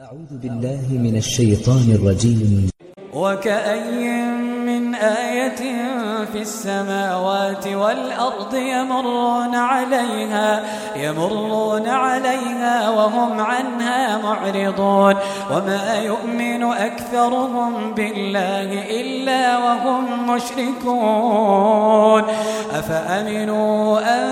أعوذ بالله من الشيطان الرجيم. وكأي من آية في السماوات والأرض يمرون عليها يمرون عليها وهم عنها معرضون. وما يؤمن أكثرهم بالله إلا وهم مشركون. أفأمنوا أن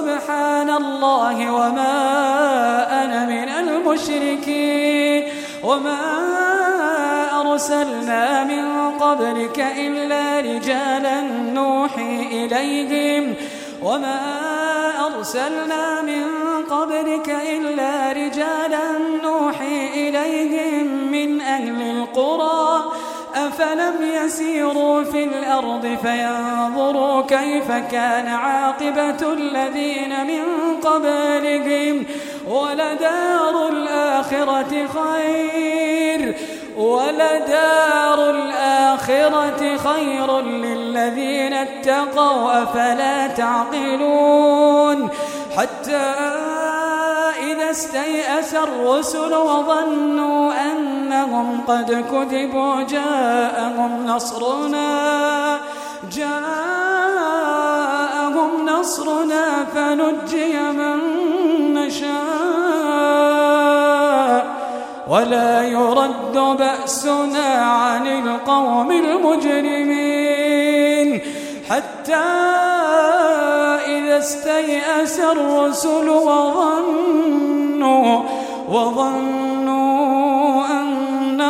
وسبحان الله وما أنا من المشركين وما أرسلنا من قبلك إلا رجالا نوحي إليهم وما أرسلنا من قبلك إلا رجالا نوحي إليهم من أهل القرى أفلم يسيروا في الأرض فينظروا كيف كان عاقبة الذين من قبلهم ولدار الآخرة خير ولدار الآخرة خير للذين اتقوا أفلا تعقلون حتى إذا استيأس الرسل وظنوا أنهم قد كذبوا جاءهم نصرنا جاءهم نصرنا فنجي من نشاء. ولا يرد بأسنا عن القوم المجرمين. حتى إذا استيأس الرسل وظنوا وظنوا